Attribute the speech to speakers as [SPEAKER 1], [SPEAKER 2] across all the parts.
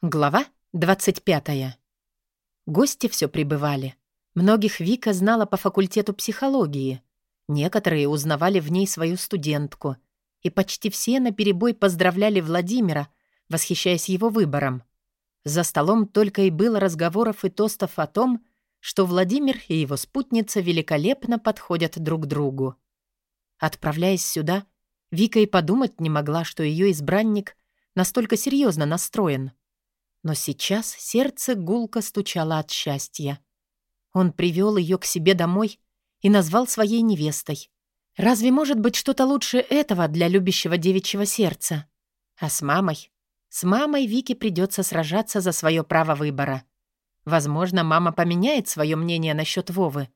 [SPEAKER 1] Глава 25. Гости все прибывали. Многих Вика знала по факультету психологии. Некоторые узнавали в ней свою студентку. И почти все наперебой поздравляли Владимира, восхищаясь его выбором. За столом только и было разговоров и тостов о том, что Владимир и его спутница великолепно подходят друг другу. Отправляясь сюда, Вика и подумать не могла, что ее избранник настолько серьезно настроен — но сейчас сердце гулко стучало от счастья. Он привел ее к себе домой и назвал своей невестой. Разве может быть что-то лучше этого для любящего девичьего сердца? А с мамой? С мамой Вике придется сражаться за свое право выбора. Возможно, мама поменяет свое мнение насчет Вовы.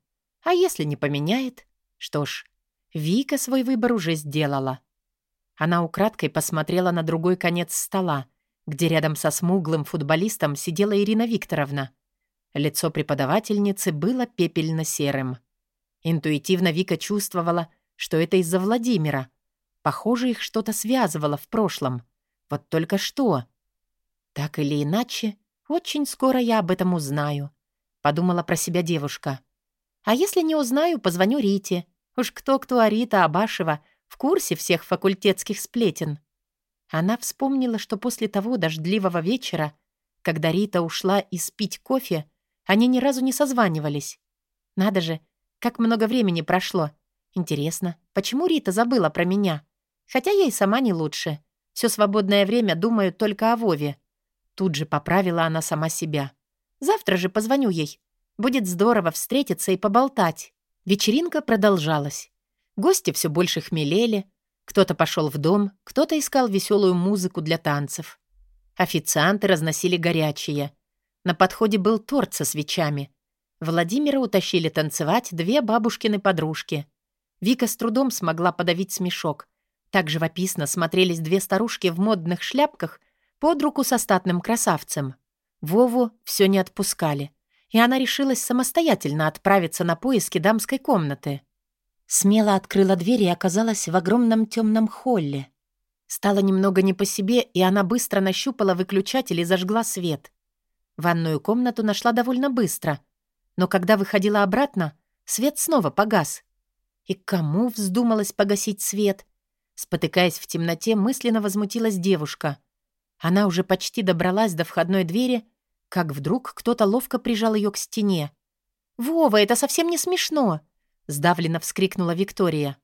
[SPEAKER 1] А если не поменяет? Что ж, Вика свой выбор уже сделала. Она украдкой посмотрела на другой конец стола, где рядом со смуглым футболистом сидела Ирина Викторовна. Лицо преподавательницы было пепельно-серым. Интуитивно Вика чувствовала, что это из-за Владимира. Похоже, их что-то связывало в прошлом. Вот только что. Так или иначе, очень скоро я об этом узнаю, подумала про себя девушка. А если не узнаю, позвоню Рите. Уж кто-кто, а Рита Абашева в курсе всех факультетских сплетен. Она вспомнила, что после того дождливого вечера, когда Рита ушла испить кофе, они ни разу не созванивались. Надо же, как много времени прошло. Интересно, почему Рита забыла про меня? Хотя я и сама не лучше. Все свободное время думаю только о Вове. Тут же поправила она сама себя. Завтра же позвоню ей. Будет здорово встретиться и поболтать. Вечеринка продолжалась. Гости все больше хмелели, кто-то пошел в дом, кто-то искал веселую музыку для танцев. Официанты разносили горячее. На подходе был торт со свечами. Владимира утащили танцевать две бабушкины подружки. Вика с трудом смогла подавить смешок. Так живописно смотрелись две старушки в модных шляпках под руку с остатным красавцем. Вову все не отпускали, и она решилась самостоятельно отправиться на поиски дамской комнаты. Смело открыла дверь и оказалась в огромном темном холле. Стало немного не по себе, и она быстро нащупала выключатель и зажгла свет. Ванную комнату нашла довольно быстро, но когда выходила обратно, свет снова погас. И кому вздумалось погасить свет? Спотыкаясь в темноте, мысленно возмутилась девушка. Она уже почти добралась до входной двери, как вдруг кто-то ловко прижал ее к стене. «Вова, это совсем не смешно!» Сдавленно вскрикнула Виктория.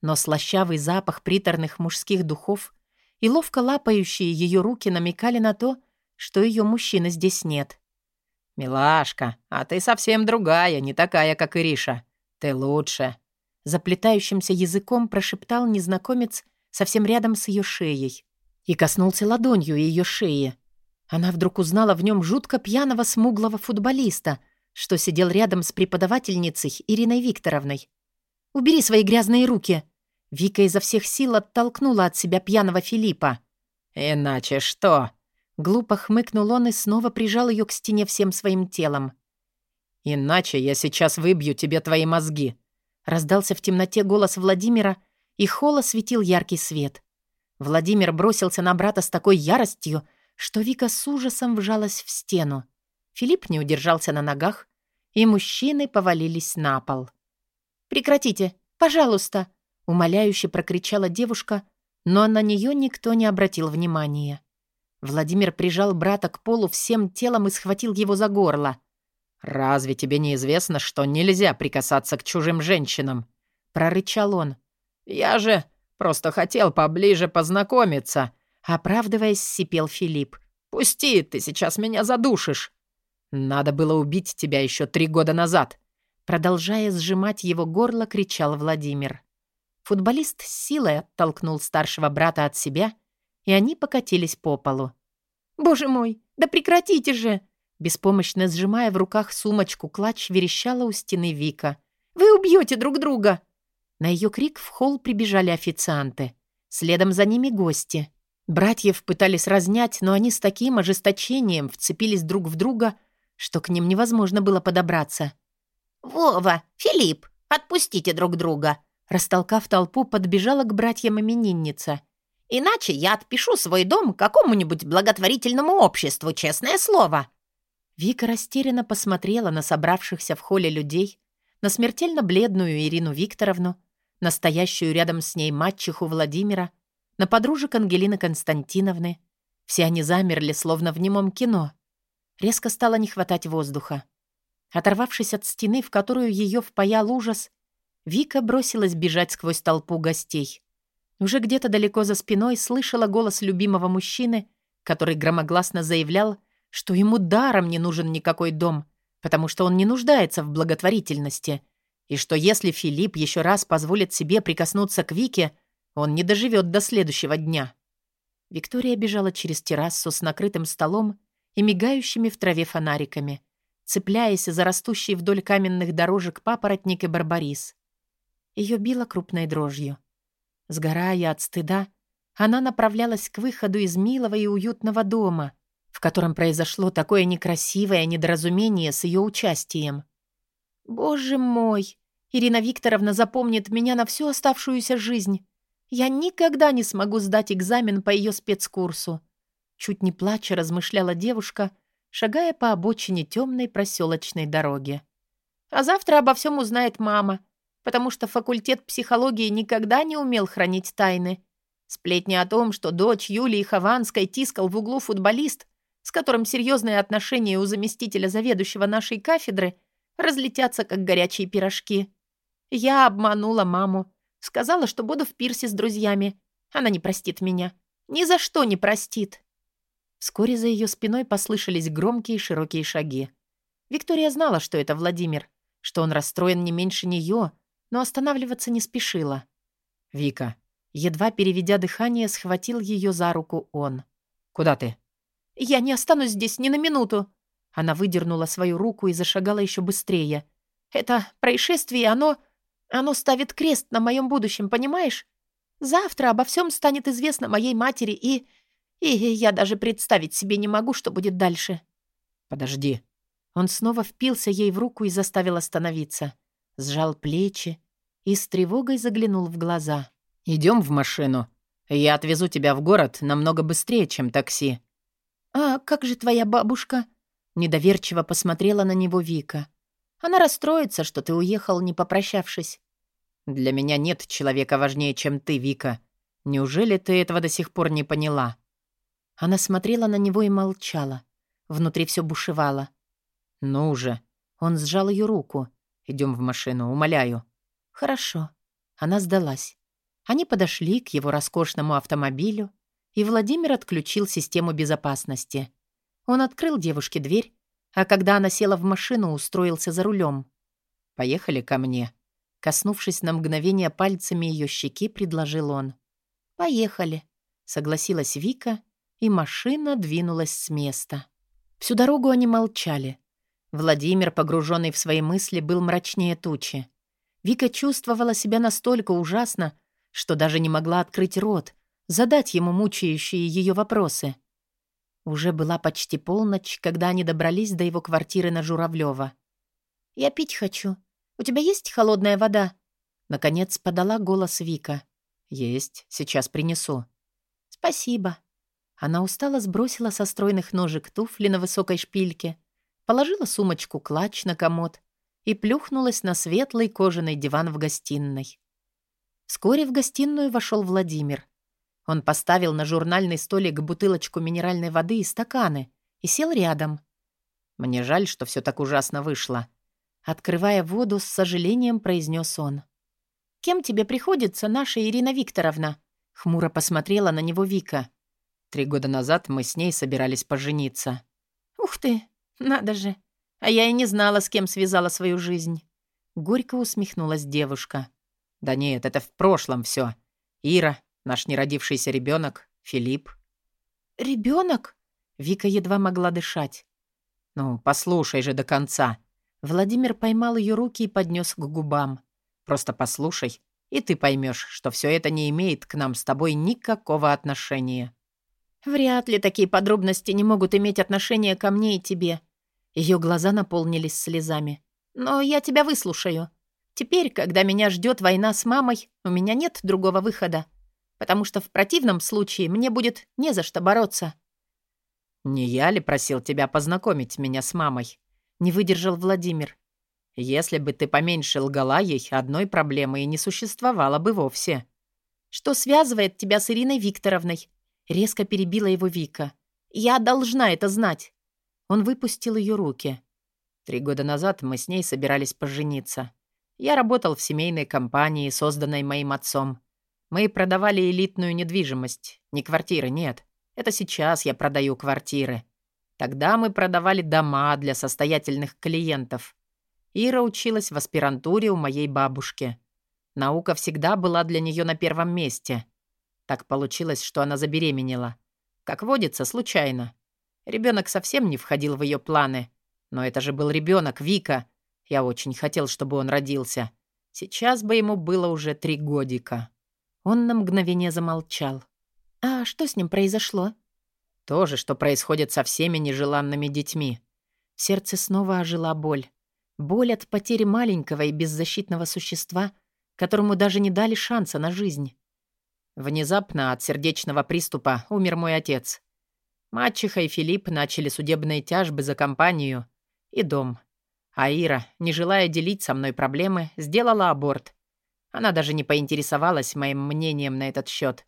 [SPEAKER 1] Но слащавый запах приторных мужских духов и ловко лапающие ее руки намекали на то, что ее мужчины здесь нет. «Милашка, а ты совсем другая, не такая, как Ириша. Ты лучше!» Заплетающимся языком прошептал незнакомец совсем рядом с ее шеей и коснулся ладонью ее шеи. Она вдруг узнала в нем жутко пьяного смуглого футболиста — что сидел рядом с преподавательницей Ириной Викторовной. «Убери свои грязные руки!» Вика изо всех сил оттолкнула от себя пьяного Филиппа. «Иначе что?» Глупо хмыкнул он и снова прижал ее к стене всем своим телом. «Иначе я сейчас выбью тебе твои мозги!» Раздался в темноте голос Владимира, и холла светил яркий свет. Владимир бросился на брата с такой яростью, что Вика с ужасом вжалась в стену. Филипп не удержался на ногах, и мужчины повалились на пол. «Прекратите! Пожалуйста!» — умоляюще прокричала девушка, но на нее никто не обратил внимания. Владимир прижал брата к полу всем телом и схватил его за горло. «Разве тебе не известно, что нельзя прикасаться к чужим женщинам?» — прорычал он. «Я же просто хотел поближе познакомиться», — оправдываясь, сипел Филипп. «Пусти, ты сейчас меня задушишь». «Надо было убить тебя еще три года назад!» Продолжая сжимать его горло, кричал Владимир. Футболист с силой оттолкнул старшего брата от себя, и они покатились по полу. «Боже мой, да прекратите же!» Беспомощно сжимая в руках сумочку-клатч, верещала у стены Вика. «Вы убьете друг друга!» На ее крик в холл прибежали официанты. Следом за ними гости. Братьев пытались разнять, но они с таким ожесточением вцепились друг в друга, что к ним невозможно было подобраться. «Вова! Филипп! Отпустите друг друга!» Растолкав толпу, подбежала к братьям именинница.
[SPEAKER 2] Иначе я отпишу свой дом какому-нибудь благотворительному обществу, честное слово».
[SPEAKER 1] Вика растерянно посмотрела на собравшихся в холле людей, на смертельно бледную Ирину Викторовну, настоящую рядом с ней мачеху Владимира, на подружек Ангелины Константиновны. Все они замерли, словно в немом кино. Резко стало не хватать воздуха. Оторвавшись от стены, в которую ее впаял ужас, Вика бросилась бежать сквозь толпу гостей. Уже где-то далеко за спиной слышала голос любимого мужчины, который громогласно заявлял, что ему даром не нужен никакой дом, потому что он не нуждается в благотворительности — и что если Филипп еще раз позволит себе прикоснуться к Вике, он не доживет до следующего дня. Виктория бежала через террасу с накрытым столом и мигающими в траве фонариками, цепляясь за растущий вдоль каменных дорожек папоротник и барбарис. Ее било крупной дрожью. Сгорая от стыда, она направлялась к выходу из милого и уютного дома, в котором произошло такое некрасивое недоразумение с ее участием. «Боже мой!» Ирина Викторовна запомнит меня на всю оставшуюся жизнь. Я никогда не смогу сдать экзамен по ее спецкурсу. Чуть не плача размышляла девушка, шагая по обочине темной проселочной дороги. А завтра обо всем узнает мама, потому что факультет психологии никогда не умел хранить тайны. Сплетни о том, что дочь Юлии Хованской тискал в углу футболист, с которым серьезные отношения у заместителя заведующего нашей кафедры, разлетятся, как горячие пирожки. Я обманула маму. Сказала, что буду в пирсе с друзьями. Она не простит меня. Ни за что не простит. Вскоре за ее спиной послышались громкие широкие шаги. Виктория знала, что это Владимир, что он расстроен не меньше нее, но останавливаться не спешила. «Вика», едва переведя дыхание, схватил ее за руку он. «Куда ты?» «Я не останусь здесь ни на минуту». Она выдернула свою руку и зашагала еще быстрее. «Это происшествие, оно...» Оно ставит крест на моем будущем, понимаешь? Завтра обо всем станет известно моей матери, и... И я даже представить себе не могу, что будет дальше. Подожди. Он снова впился ей в руку и заставил остановиться. Сжал плечи и с тревогой заглянул в глаза. Идем в машину. Я отвезу тебя в город намного быстрее, чем такси. А как же твоя бабушка? Недоверчиво посмотрела на него Вика. Она расстроится, что ты уехал, не попрощавшись. Для меня нет человека важнее, чем ты, Вика. Неужели ты этого до сих пор не поняла?» Она смотрела на него и молчала. Внутри все бушевало. «Ну уже!» Он сжал ее руку. Идем в машину, умоляю». «Хорошо». Она сдалась. Они подошли к его роскошному автомобилю, и Владимир отключил систему безопасности. Он открыл девушке дверь, а когда она села в машину, устроился за рулем. «Поехали ко мне», Коснувшись на мгновение пальцами ее щеки, предложил он. «Поехали», — согласилась Вика, и машина двинулась с места. Всю дорогу они молчали. Владимир, погруженный в свои мысли, был мрачнее тучи. Вика чувствовала себя настолько ужасно, что даже не могла открыть рот, задать ему мучающие ее вопросы. Уже была почти полночь, когда они добрались до его квартиры на Журавлева. «Я пить хочу», у тебя есть холодная вода?» Наконец подала голос Вика. «Есть, сейчас принесу». «Спасибо». Она устало сбросила со стройных ножек туфли на высокой шпильке, положила сумочку-клатч на комод и плюхнулась на светлый кожаный диван в гостиной. Вскоре в гостиную вошел Владимир. Он поставил на журнальный столик бутылочку минеральной воды и стаканы и сел рядом. «Мне жаль, что все так ужасно вышло», Открывая воду, с сожалением произнес он. «Кем тебе приходится наша Ирина Викторовна?» Хмуро посмотрела на него Вика. Три года назад мы с ней собирались пожениться. «Ух ты, надо же! А я и не знала, с кем связала свою жизнь». Горько усмехнулась девушка. «Да нет, это в прошлом все. Ира, наш неродившийся ребенок, Филипп». «Ребенок?» Вика едва могла дышать. «Ну, послушай же до конца. Владимир поймал ее руки и поднес к губам. «Просто послушай, и ты поймешь, что все это не имеет к нам с тобой никакого отношения». «Вряд ли такие подробности не могут иметь отношения ко мне и тебе». Ее глаза наполнились слезами. «Но я тебя выслушаю. Теперь, когда меня ждет война с мамой, у меня нет другого выхода. потому что в противном случае мне будет не за что бороться».
[SPEAKER 3] «Не я ли просил тебя познакомить меня с мамой?» — не выдержал Владимир. «Если бы ты поменьше лгала ей, одной проблемы и не существовало бы вовсе».
[SPEAKER 1] «Что связывает тебя с Ириной Викторовной?» — резко перебила его Вика. «Я должна это знать». Он выпустил ее руки.
[SPEAKER 3] Три года назад мы с ней собирались пожениться. Я работал в семейной компании, созданной моим отцом. Мы продавали элитную недвижимость. Не квартиры, нет. Это сейчас я продаю квартиры. Тогда мы продавали дома для состоятельных клиентов. Ира училась в аспирантуре у моей бабушки. Наука всегда была для нее на первом месте. Так получилось, что она забеременела. Как водится, случайно. Ребенок совсем не входил в ее планы. Но это же был ребенок, Вика. Я очень хотел, чтобы он родился. Сейчас бы ему было уже три годика.
[SPEAKER 1] Он на мгновение замолчал. «А что с ним произошло?»
[SPEAKER 3] «То же, что происходит со всеми нежеланными детьми».
[SPEAKER 1] В сердце снова ожила боль. Боль от потери маленького и беззащитного существа, которому даже не дали шанса на жизнь.
[SPEAKER 3] Внезапно от сердечного приступа умер мой отец. Мачеха и Филипп начали судебные тяжбы за компанию и дом. А Ира, не желая делить со мной проблемы, сделала аборт. Она даже не поинтересовалась моим мнением на этот счет.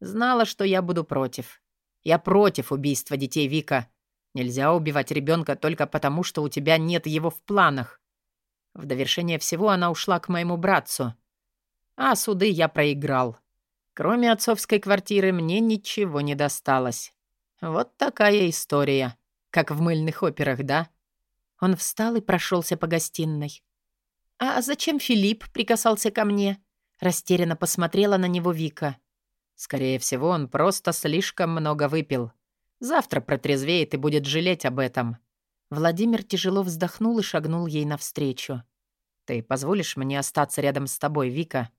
[SPEAKER 3] Знала, что я буду против. Я против убийства детей Вика. Нельзя убивать ребенка только потому, что у тебя нет его в планах. В довершение всего она ушла к моему братцу. А суды я проиграл. Кроме отцовской квартиры мне ничего не досталось. Вот такая история. Как в мыльных операх, да?
[SPEAKER 1] Он встал и прошелся по гостиной. «А зачем Филипп прикасался ко мне?» Растерянно посмотрела на него Вика.
[SPEAKER 3] Скорее всего, он просто слишком много выпил. Завтра протрезвеет и будет жалеть об этом.
[SPEAKER 1] Владимир тяжело вздохнул и шагнул ей навстречу.
[SPEAKER 3] «Ты позволишь мне остаться рядом с тобой, Вика?»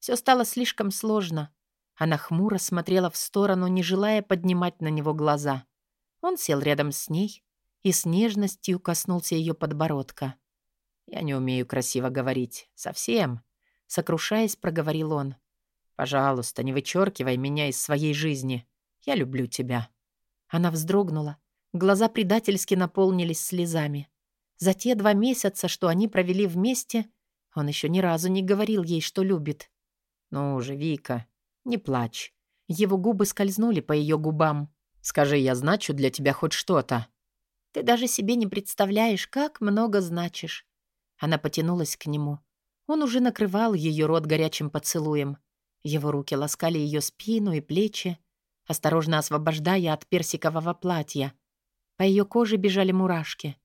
[SPEAKER 1] Все стало слишком сложно. Она хмуро смотрела в сторону, не желая поднимать на него глаза. Он сел рядом с ней и с нежностью коснулся ее подбородка.
[SPEAKER 3] «Я не умею красиво говорить. Совсем», — сокрушаясь, проговорил он. Пожалуйста, не вычеркивай меня из своей жизни. Я люблю тебя».
[SPEAKER 1] Она вздрогнула. Глаза предательски наполнились слезами. За те два месяца, что они провели вместе, он еще ни разу не говорил ей, что любит.
[SPEAKER 3] «Ну же, Вика, не плачь».
[SPEAKER 1] Его губы скользнули по ее губам.
[SPEAKER 3] «Скажи, я значу для тебя хоть что-то?»
[SPEAKER 1] «Ты даже себе не представляешь, как много значишь». Она потянулась к нему. Он уже накрывал ее рот горячим поцелуем. Его руки ласкали ее спину и плечи, осторожно освобождая от персикового платья. По ее коже бежали мурашки.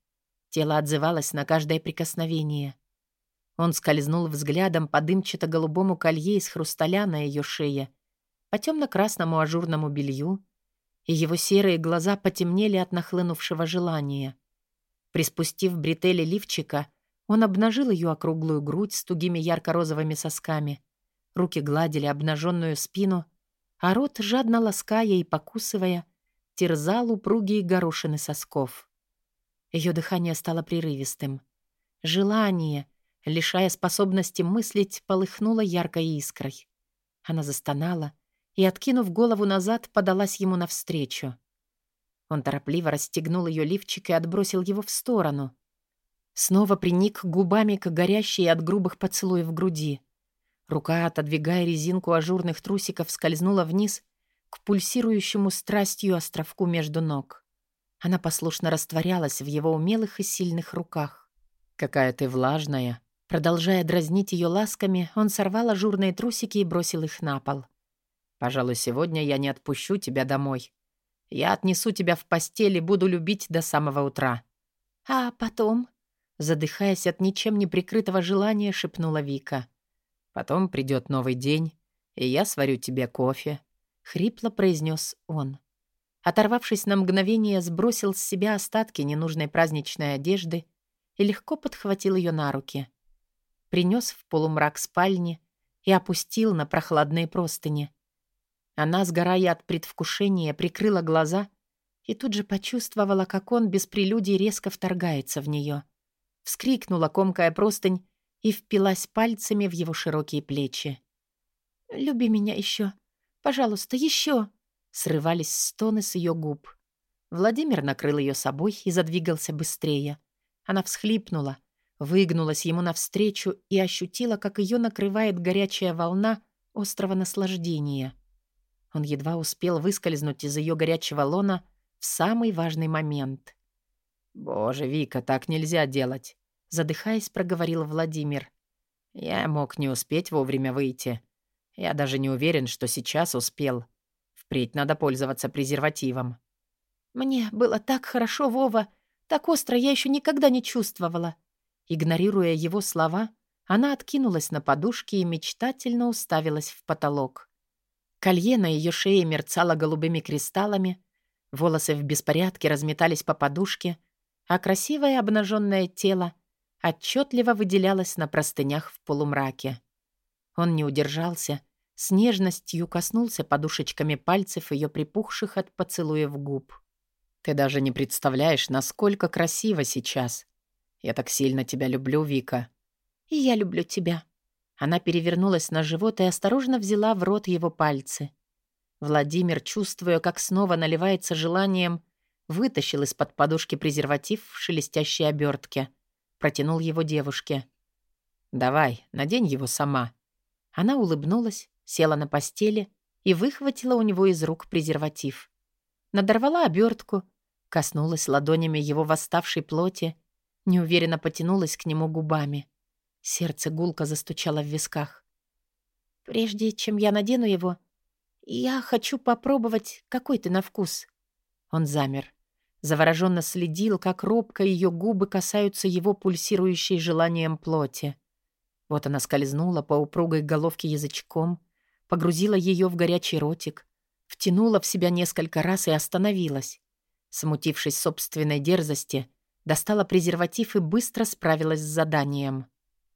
[SPEAKER 1] Тело отзывалось на каждое прикосновение. Он скользнул взглядом по дымчато-голубому колье из хрусталя на ее шее, по темно-красному ажурному белью, и его серые глаза потемнели от нахлынувшего желания. Приспустив бретели лифчика, он обнажил ее округлую грудь с тугими ярко-розовыми сосками — Руки гладили обнаженную спину, а рот, жадно лаская и покусывая, терзал упругие горошины сосков. Ее дыхание стало прерывистым. Желание, лишая способности мыслить, полыхнуло яркой искрой. Она застонала и, откинув голову назад, подалась ему навстречу. Он торопливо расстегнул ее лифчик и отбросил его в сторону. Снова приник губами к горящей от грубых поцелуев груди. Рука, отодвигая резинку ажурных трусиков, скользнула вниз к пульсирующему страстью островку между ног. Она послушно растворялась в его умелых и сильных руках.
[SPEAKER 3] «Какая ты влажная!»
[SPEAKER 1] Продолжая дразнить ее ласками, он сорвал ажурные трусики и бросил их на пол.
[SPEAKER 3] «Пожалуй, сегодня я не отпущу тебя домой. Я отнесу тебя в постель и буду любить до самого утра».
[SPEAKER 1] «А потом?» Задыхаясь от ничем не прикрытого желания, шепнула Вика.
[SPEAKER 3] Потом придет новый день, и я сварю тебе кофе», —
[SPEAKER 1] хрипло произнес он. Оторвавшись на мгновение, сбросил с себя остатки ненужной праздничной одежды и легко подхватил ее на руки. Принес в полумрак спальни и опустил на прохладные простыни. Она, сгорая от предвкушения, прикрыла глаза и тут же почувствовала, как он без прелюдий резко вторгается в нее. Вскрикнула, комкая простынь, и впилась пальцами в его широкие плечи. «Люби меня еще», Пожалуйста, еще!» Срывались стоны с ее губ. Владимир накрыл ее собой и задвигался быстрее. Она всхлипнула, выгнулась ему навстречу и ощутила, как ее накрывает горячая волна острого наслаждения. Он едва успел выскользнуть из ее горячего лона в самый важный момент.
[SPEAKER 3] «Боже, Вика, так нельзя делать!»
[SPEAKER 1] Задыхаясь, проговорил Владимир.
[SPEAKER 3] «Я мог не успеть вовремя выйти. Я даже не уверен, что сейчас успел. Впредь надо пользоваться презервативом».
[SPEAKER 1] «Мне было так хорошо, Вова. Так остро я еще никогда не чувствовала». Игнорируя его слова, она откинулась на подушке и мечтательно уставилась в потолок. Колье на ее шее мерцало голубыми кристаллами, волосы в беспорядке разметались по подушке, а красивое обнаженное тело отчетливо выделялось на простынях в полумраке. Он не удержался, с нежностью коснулся подушечками пальцев ее припухших от поцелуев губ.
[SPEAKER 3] «Ты даже не представляешь, насколько красиво сейчас. Я так сильно тебя люблю, Вика».
[SPEAKER 1] «И я люблю тебя». Она перевернулась на живот и осторожно взяла в рот его пальцы. Владимир, чувствуя, как снова наливается желанием, вытащил из-под подушки презерватив в шелестящей обертке. Протянул его девушке.
[SPEAKER 3] «Давай, надень его сама».
[SPEAKER 1] Она улыбнулась, села на постели и выхватила у него из рук презерватив. Надорвала обертку, Коснулась ладонями его восставшей плоти, неуверенно потянулась к нему губами. Сердце гулко застучало в висках. «Прежде чем я надену его, я хочу попробовать, какой ты на вкус». Он замер. Завороженно следил, как робко ее губы касаются его пульсирующей желанием плоти. Вот она скользнула по упругой головке язычком, погрузила ее в горячий ротик, втянула в себя несколько раз и остановилась. Смутившись собственной дерзости, достала презерватив и быстро справилась с заданием.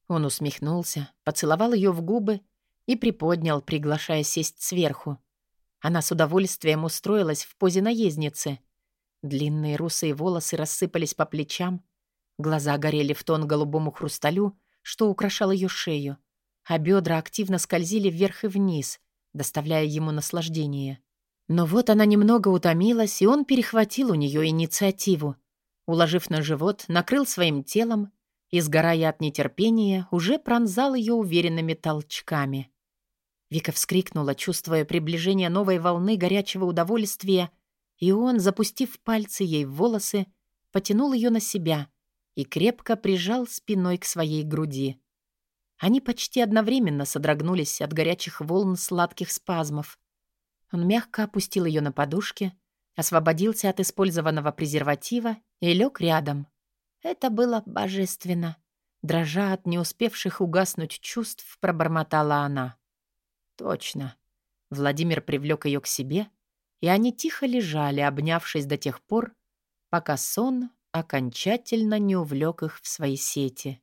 [SPEAKER 1] Он усмехнулся, поцеловал ее в губы и приподнял, приглашая сесть сверху. Она с удовольствием устроилась в позе наездницы. Длинные русые волосы рассыпались по плечам, глаза горели в тон голубому хрусталю, что украшал ее шею, а бедра активно скользили вверх и вниз, доставляя ему наслаждение. Но вот она немного утомилась, и он перехватил у нее инициативу. Уложив на живот, накрыл своим телом и, сгорая от нетерпения, уже пронзал ее уверенными толчками. Вика вскрикнула, чувствуя приближение новой волны горячего удовольствия, и он, запустив пальцы ей в волосы, потянул ее на себя и крепко прижал спиной к своей груди. Они почти одновременно содрогнулись от горячих волн сладких спазмов. Он мягко опустил ее на подушке, освободился от использованного презерватива и лег рядом. Это было божественно. Дрожа от не успевших угаснуть чувств, пробормотала она. Точно. Владимир привлек ее к себе, и они тихо лежали, обнявшись до тех пор, пока сон окончательно не увлек их в свои сети.